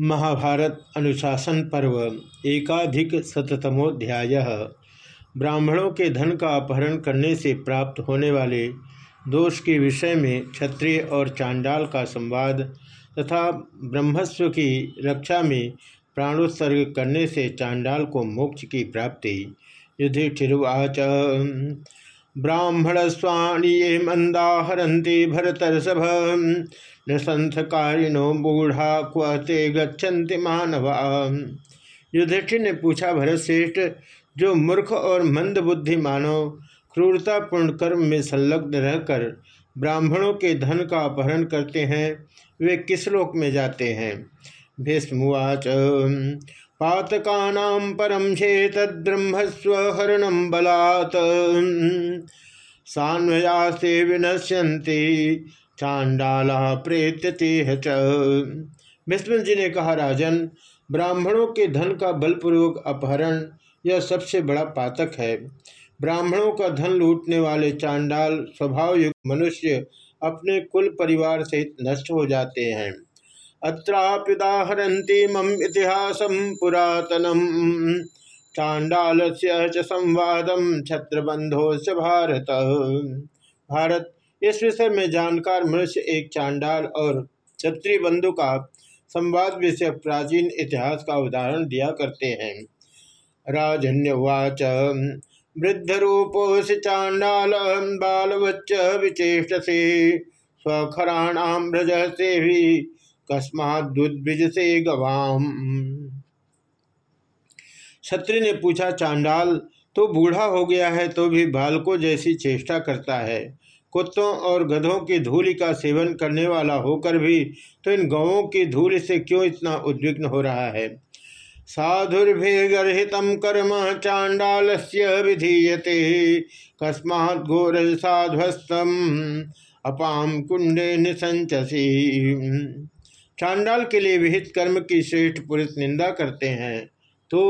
महाभारत अनुशासन पर्व, एकाधिक शतमोध्याय ब्राह्मणों के धन का अपहरण करने से प्राप्त होने वाले दोष के विषय में क्षत्रिय और चांडाल का संवाद तथा ब्रह्मस्व की रक्षा में प्राणोत्सर्ग करने से चांडाल को मोक्ष की प्राप्ति। युधिष्ठिर्वाच। ब्राह्मण स्वाणी ये मंदा हरती भरतर्षभ। नृसंथकारिणो बूढ़ा क्वते गच्छन्ति मानवा। युधिष्ठिर ने पूछा, भरत श्रेष्ठ, जो मूर्ख और मंद बुद्धि मानव क्रूरतापूर्ण कर्म में संलग्न रहकर ब्राह्मणों के धन का अपहरण करते हैं, वे किस लोक में जाते हैं? भीष्मवाच पातका परम ब्रह्मस्वहरणम बलात्। सान्वया से चांडाला प्रेत्य विष्णु जी ने कहा, राजन, ब्राह्मणों के धन का बलपूर्वक अपहरण यह सबसे बड़ा पातक है। ब्राह्मणों का धन लूटने वाले चांडाल स्वभाव युक्त मनुष्य अपने कुल परिवार सहित नष्ट हो जाते हैं। अत्राप्युदाहरती मम इतिहास पुरातनम। चांडाल से छत्रबंधो भारत। भारत इस विषय में जानकार मनुष्य एक चांडाल और क्षत्रिय बंधु का संवाद विषय प्राचीन इतिहास का उदाहरण दिया करते हैं। राजन्यवाच रूपोश चांडाल, बालवच्च से से भी कस्माद्विज से गवाम। क्षत्रिय ने पूछा, चांडाल तो बूढ़ा हो गया है तो भी बालकों जैसी चेष्टा करता है। कुत्तों और गधों की धूलि का सेवन करने वाला होकर भी तो इन गौों की धूल से क्यों इतना उद्विग्न हो रहा है? साधुर्भिर्गर्त कर्म चांडाल विधीयते घोर साध्वस्तम अपाम कुंडे निसंचसी चांडाल के लिए विहित कर्म की श्रेष्ठ पुरुष निंदा करते हैं। तो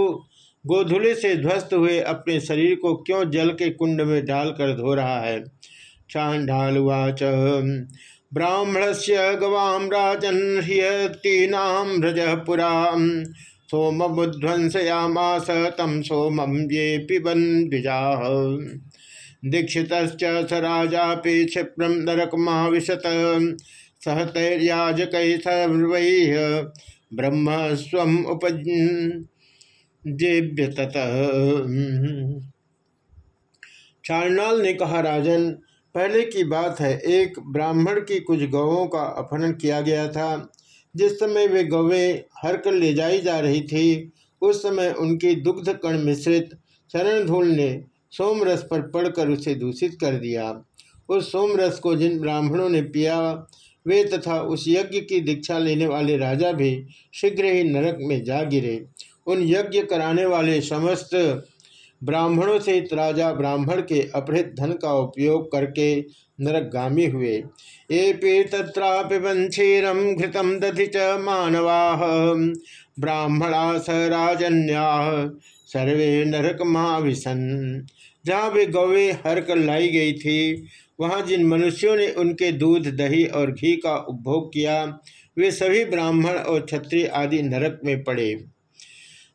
गोधुले से ध्वस्त हुए अपने शरीर को क्यों जल के कुंड में डालकर धो रहा है? चाण्डालुवाच। ब्राह्मण से गवाम राजन ह्यतीनाम रज पुरा। सोमबुध्वंसयामास तम सोमम ये पिबन द्विजा दीक्षित स राजा क्षिप्रम नरकमाविशत। सहतैर्याजक सर्व ब्रह्म स्व उपजेव्य चारनाल ने कहा, राजन पहले की बात है, एक ब्राह्मण की कुछ गौों का अपहरण किया गया था। जिस समय वे गौवें हर कर ले जाई जा रही थी, उस समय उनकी दुग्ध कण मिश्रित चरण धूल ने सोमरस पर पड़कर उसे दूषित कर दिया। उस सोमरस को जिन ब्राह्मणों ने पिया, वे तथा उस यज्ञ की दीक्षा लेने वाले राजा भी शीघ्र ही नरक में जा गिरे। उन यज्ञ कराने वाले समस्त ब्राह्मणों से राजा ब्राह्मण के अपहृत धन का उपयोग करके नरकगामी हुए। ये पे तत्रापिबन क्षीरम घृतम दधि च मानवा। ब्राह्मणा स राजन्या। सर्वे नरक महाविशन जहाँ वे गौवे हर कर लाई गई थी, वहाँ जिन मनुष्यों ने उनके दूध, दही और घी का उपभोग किया, वे सभी ब्राह्मण और क्षत्रिय आदि नरक में पड़े।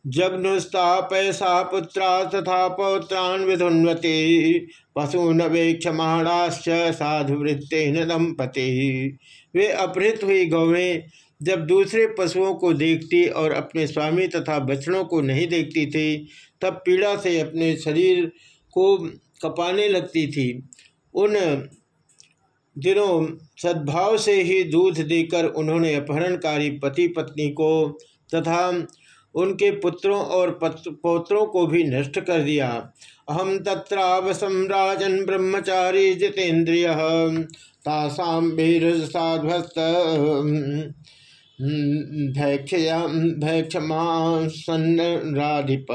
जग्नुस्ता पैसा पुत्रा तथा पौत्रान विधुन्वते। पशून वेक्षमाणाश्च साधुवृत्तेन दंपति वे अपहृत हुई गौवें जब दूसरे पशुओं को देखती और अपने स्वामी तथा बछड़ों को नहीं देखती थी, तब पीड़ा से अपने शरीर को कपाने लगती थी। उन दिनों सद्भाव से ही दूध देकर उन्होंने अपहरणकारी पति पत्नी को तथा उनके पुत्रों और पौत्रों को भी नष्ट कर दिया। अहम तत्रावसम राजन ब्रह्मचारी जितेन्द्रिय तासाम राधिप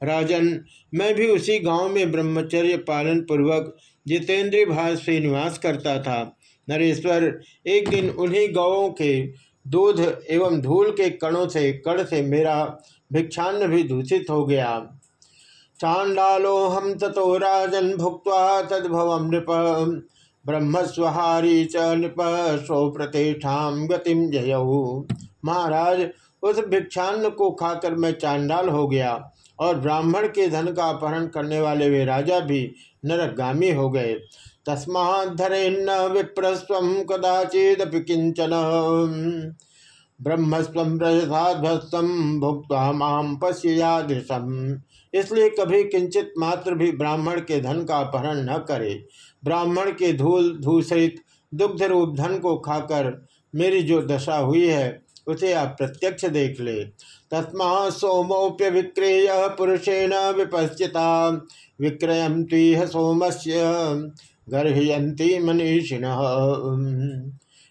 राजन, मैं भी उसी गाँव में ब्रह्मचर्य पालन पूर्वक जितेंद्रिय भाव से निवास करता था। नरेश्वर, एक दिन उन्हीं गौों के दूध एवं धूल के कणों से, कण से मेरा भिक्षान्न भी दूषित हो गया। चांडालो हम तथो राजन भुक्त तद्भव नृप। ब्रह्मस्वहारी च नृप स्व प्रतिष्ठा गतिम जयऊ महाराज, उस भिक्षान्न को खाकर मैं चांडाल हो गया। और ब्राह्मण के धन का अपहरण करने वाले वे राजा भी नरकगामी हो गए। तस्माधरेन्न विप्रस्व कदाचिदपि किंचन ब्रह्मस्व ब्रजसाध्वस्तम भुक्त माम पश्यादृशम इसलिए कभी किंचित मात्र भी ब्राह्मण के धन का अपहरण न करे। ब्राह्मण के धूल धूसरित दुग्ध रूप धन को खाकर मेरी जो दशा हुई है, उसे आप प्रत्यक्ष देख ले। तस्मा सोमोप्य विक्रेय पुरुषेण विपश्चिता। विक्रय तीह सोम से गर्भयंती मनीषिण।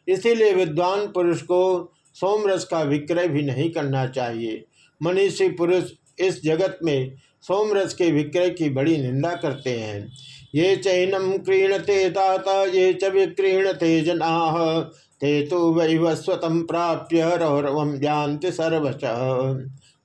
इसीलिए विद्वान पुरुष को सोमरस का विक्रय भी नहीं करना चाहिए। मनीषी पुरुष इस जगत में सोमरस के विक्रय की बड़ी निंदा करते हैं। ये चैनम क्रीणते तात, ये च विक्रीणते जना। ते तो वैवस्वतम प्राप्य रौरव जानते सर्वच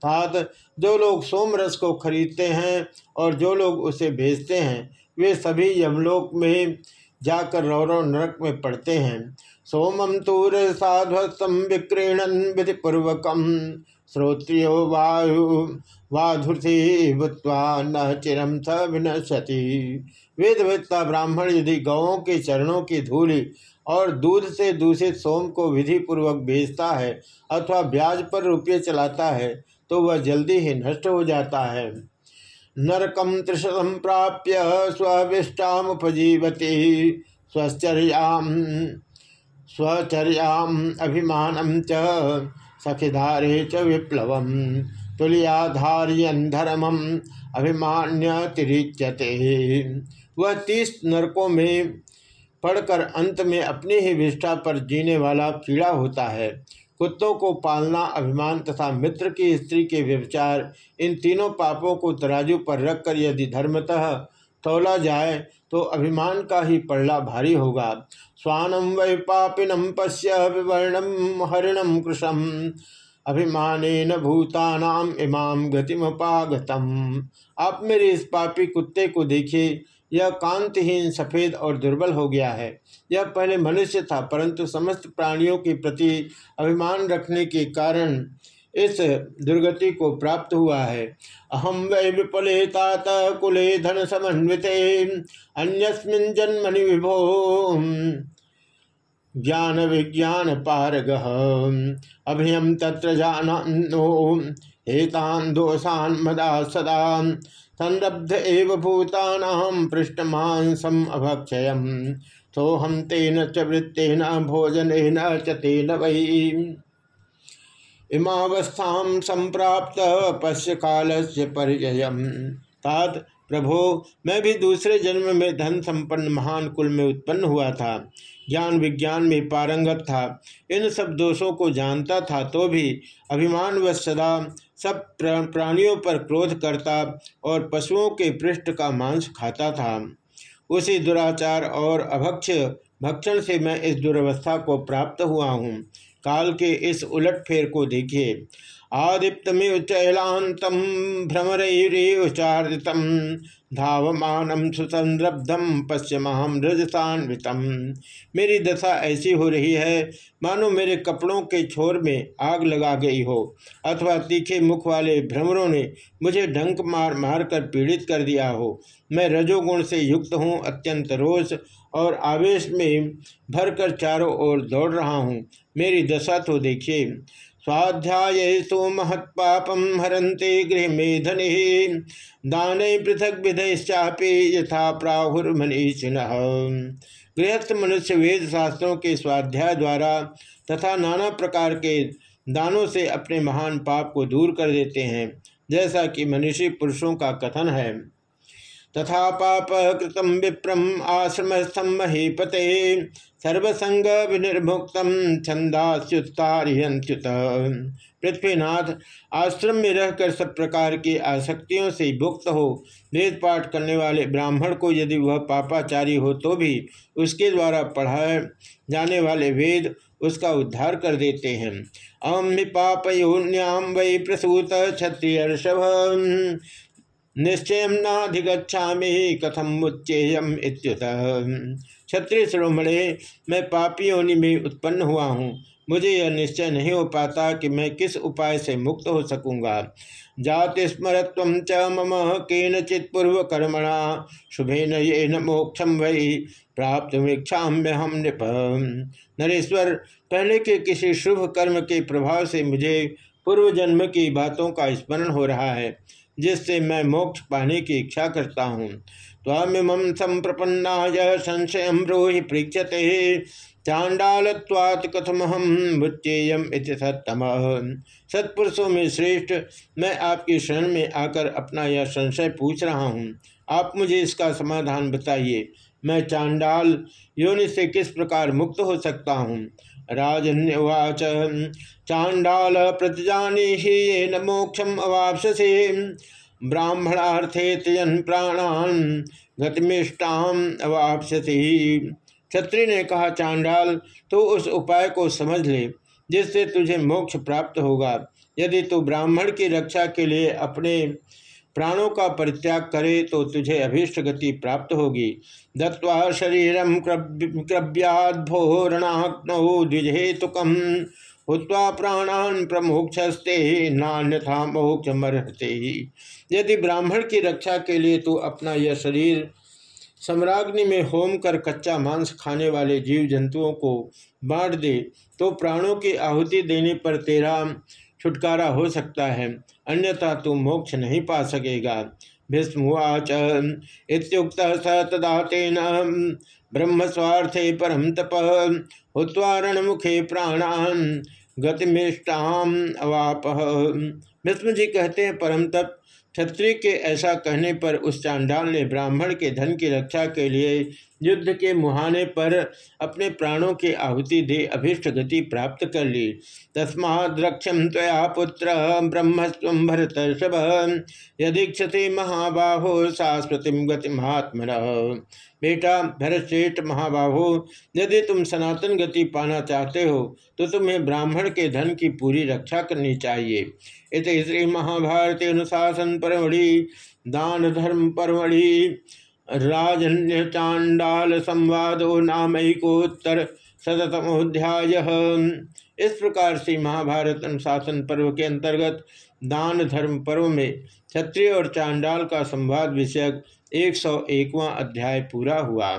तात, जो लोग सोमरस को खरीदते हैं और जो लोग उसे बेचते हैं, वे सभी यमलोक में जाकर रौरव नरक में पड़ते हैं। सोमम तूर साध्वस्तम विक्रीणन विधिपूर्वक श्रोत्रियो वायु वाधुर्थी भूतवा न चिरम स विनशति वेदवेत्ता ब्राह्मण यदि गौों के चरणों की धूलि और दूध से दूषित सोम को विधि पूर्वक बेचता है अथवा ब्याज पर रुपये चलाता है तो वह जल्दी ही नष्ट हो जाता है। नरकम त्रिशतम प्राप्य स्विष्टाम उपजीवती। स्वचर्याम स्वचर्याम अभिमान च सखिधारे च विप्लव तुल्याधार्यन धर्मम अभिमान्य तिरिच्यते। वह तीस नरकों में पढ़कर अंत में अपनी ही विष्ठा पर जीने वाला कीड़ा होता है। कुत्तों को पालना, अभिमान तथा मित्र की स्त्री के व्यवचार इन तीनों पापों को तराजू पर रखकर यदि धर्मतः तोला जाए तो अभिमान का ही पड़ला भारी होगा। स्वानम वै पापिनम पश्य विवर्णम हरिणम कृषम। अभिमान भूतानाम इमाम गतिमपागतम। आप मेरे इस पापी कुत्ते को देखिए, यह कांतिहीन, सफ़ेद और दुर्बल हो गया है। यह पहले मनुष्य था, परंतु समस्त प्राणियों के प्रति अभिमान रखने के कारण इस दुर्गति को प्राप्त हुआ है। अहम वै विपले तात कुले धन समन्वित, अन्यस्मिन जन्मनि विभो। ज्ञान विज्ञान पारग अभियम तत्र जानो हेतान दोषान मदा सदा। संरब्ध एव भूतानाम पृष्ठमांसम अभक्षय सोहम तेन च वृत्तेन भोजन च तेन वही इमावस्था संप्राप्त पश्य काल से परिचय तात, प्रभो, मैं भी दूसरे जन्म में धन संपन्न महान कुल में उत्पन्न हुआ था। ज्ञान विज्ञान में पारंगत था। इन सब दोषों को जानता था तो भी अभिमान व सदा सब प्राणियों पर क्रोध करता और पशुओं के पृष्ठ का मांस खाता था। उसी दुराचार और अभक्ष भक्षण से मैं इस दुर्वस्था को प्राप्त हुआ हूँ। काल के इस उलट फेर को देखिए। आदिप्तमिव चैलांतम भ्रमरचारित धावमान सुसंरब्धम पश्चिमाम रजसान्वितम। मेरी दशा ऐसी हो रही है, मानो मेरे कपड़ों के छोर में आग लगा गई हो, अथवा तीखे मुख वाले भ्रमरों ने मुझे ढंक मार मार कर पीड़ित कर दिया हो। मैं रजोगुण से युक्त हूँ, अत्यंत रोष और आवेश में भरकर चारों ओर दौड़ रहा हूँ। मेरी दशा तो देखिए। स्वाध्याय सो महत्पापम हरते गृह मेधनि दान पृथक विधश्चापे यथा प्राहुर्मनीषिण। गृहस्थ मनुष्य वेद शास्त्रों के स्वाध्याय द्वारा तथा नाना प्रकार के दानों से अपने महान पाप को दूर कर देते हैं, जैसा कि मनुष्य पुरुषों का कथन है। तथा पाप कृतम विप्रम आश्रमस्थम महीपते। सर्वसंग विनिर्मुक्त छंदास्युत्तारियंत्युत पृथ्वीनाथ, आश्रम में रहकर सब प्रकार की आसक्तियों से मुक्त हो वेद पाठ करने वाले ब्राह्मण को यदि वह पापाचारी हो तो भी उसके द्वारा पढ़ाए जाने वाले वेद उसका उद्धार कर देते हैं। अम पापयोन्याम वै प्रसूत क्षत्रिय निश्चय नाधिगछा कथम उच्चेयम इत्युत। क्षत्रिय श्रोमणे, मैं पापी में उत्पन्न हुआ हूँ। मुझे यह निश्चय नहीं हो पाता कि मैं किस उपाय से मुक्त हो सकूँगा। जाति स्मरत्व च मम केनचित पूर्व कर्मणा शुभे न ये न मोक्षम वही प्राप्त हम नृप। नरेश्वर, पहले के किसी शुभ कर्म के प्रभाव से मुझे पूर्व जन्म की बातों का स्मरण हो रहा है। जिससे मैं मोक्ष पाने की इच्छा करता हूँ। तामिम संप्रपन्ना संशय ब्रूहि पृक्षते चांडालत्वात् कथमहम मुच्चेयम इति सत्तम। सत्पुरुषों में श्रेष्ठ, मैं आपकी शरण में आकर अपना यह संशय पूछ रहा हूँ। आप मुझे इसका समाधान बताइए। मैं चांडाल, योनि से किस प्रकार मुक्त हो सकता हूँ? राजन्यवाच, चांडाल प्रतिजानी ही न मोक्षम अवापसे ब्राह्मणार्थे त्यन प्राणान गतिमिष्टाम अवापसति क्षत्रिय ने कहा, चांडाल तो उस उपाय को समझ ले, जिससे तुझे मोक्ष प्राप्त होगा। यदि तू ब्राह्मण की रक्षा के लिए अपने प्राणों का परित्याग करे तो तुझे अभीष्ट गति प्राप्त होगी। दत्वा शरीरम क्रव्याद्भोरणाग्नौ द्विजेतुकम। हुआ प्राणान प्रमोक्षस्ते नान्यथा मोक्षमर्हते ही। यदि ब्राह्मण की रक्षा के लिए तू अपना यह शरीर सम्राग्नि में होम कर कच्चा मांस खाने वाले जीव जंतुओं को बांट दे तो प्राणों की आहुति देने पर तेरा छुटकारा हो सकता है, अन्यथा तू मोक्ष नहीं पा सकेगा। भीष्मवाच इतुक्त स तदा तेन ब्रह्म स्वार्थे परम तप उत्वारण मुखे प्राणान गतिमिष्टाम अवाप। भीष्म जी कहते हैं परम तप क्षत्रिय के ऐसा कहने पर उस चांडाल ने ब्राह्मण के धन की रक्षा के लिए युद्ध के मुहाने पर अपने प्राणों की आहुति दे अभीष्ट गति प्राप्त कर ली। तस्माद्रक्षम तया पुत्र ब्रह्मस्व भरत यदीक्षते महाबाहो शास्वती गति महात्म बेटा, भरतश्रेष्ठ महाबाहो, यदि तुम सनातन गति पाना चाहते हो तो तुम्हें ब्राह्मण के धन की पूरी रक्षा करनी चाहिए। इत श्री महाभारत अनुशासन परमढ़ि, दान धर्म परमढ़ि, राजन्य चांडाल संवादो नामकोत्तर शतमोध्याय इस प्रकार से महाभारत अनुशासन पर्व के अंतर्गत दान धर्म पर्व में क्षत्रिय और चांडाल का संवाद विषयक एक सौ एकवा अध्याय पूरा हुआ।